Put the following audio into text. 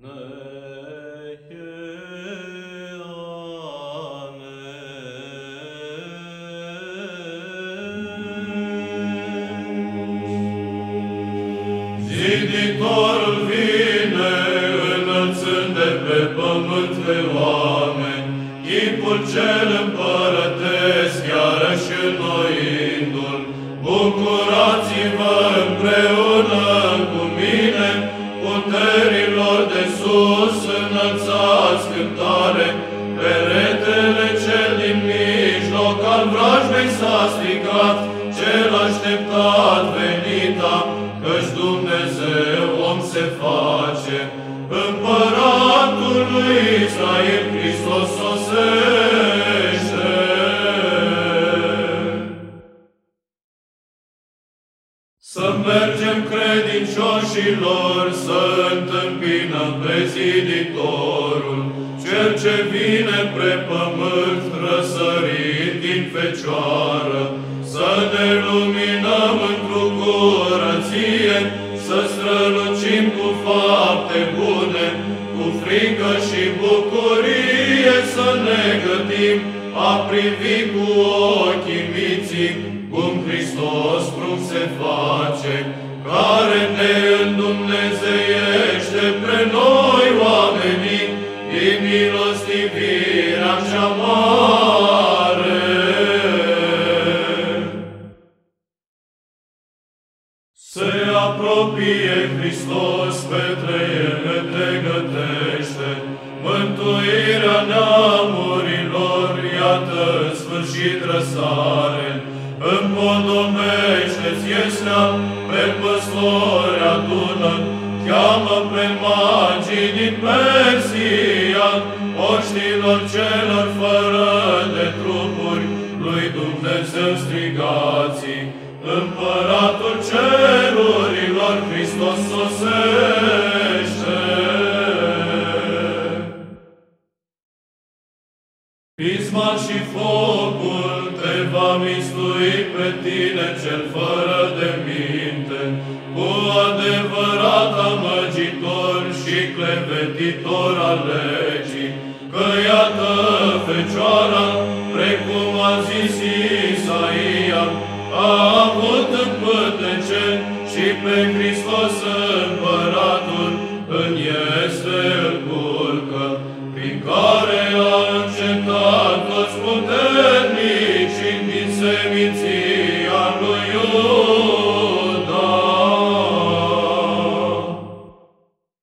Ziditorul vine, înălțând de pe pământ pe oameni, chipul cel împărătesc, iarăși înnoindu-l. Bucurați-vă împreună cu mine, puterilor de sus, înălțați cântare, peretele cel din mijloc al vrajmei s-a stricat, cel așteptat venita, căci Dumnezeu om se face, împăratul lui Israel Hristos sosește. Mergem credincioșilor, să întâmpinăm pe ziditorul, cel ce vine pre pământ răsărit din fecioară, să ne luminăm într-o curăție, să strălucim cu fapte bune, cu frică și bucurie să ne gătim, a privi cu ochii minții, cum Hristos prunt se face, care ne îndumnezeiește pre noi oamenii, din milostivirea cea mare. Se apropie Hristos, pe ele te gătește, mântuirea neamurilor, iată în sfârșit răsare, împodobește-ți iesnea, pe păstori adună, cheamă pe magii din Persia, oștilor celor fără de trupuri, lui Dumnezeu strigații, Împăratul cerurilor Hristos sosește. Pisma și focul te va mistui pe tine cel fără de minte, cu adevărat amăgitor și clevetitor al legii, că iată Fecioara, precum a zis Isaia, a avut în pântece și pe Hristos împăratul Senhor.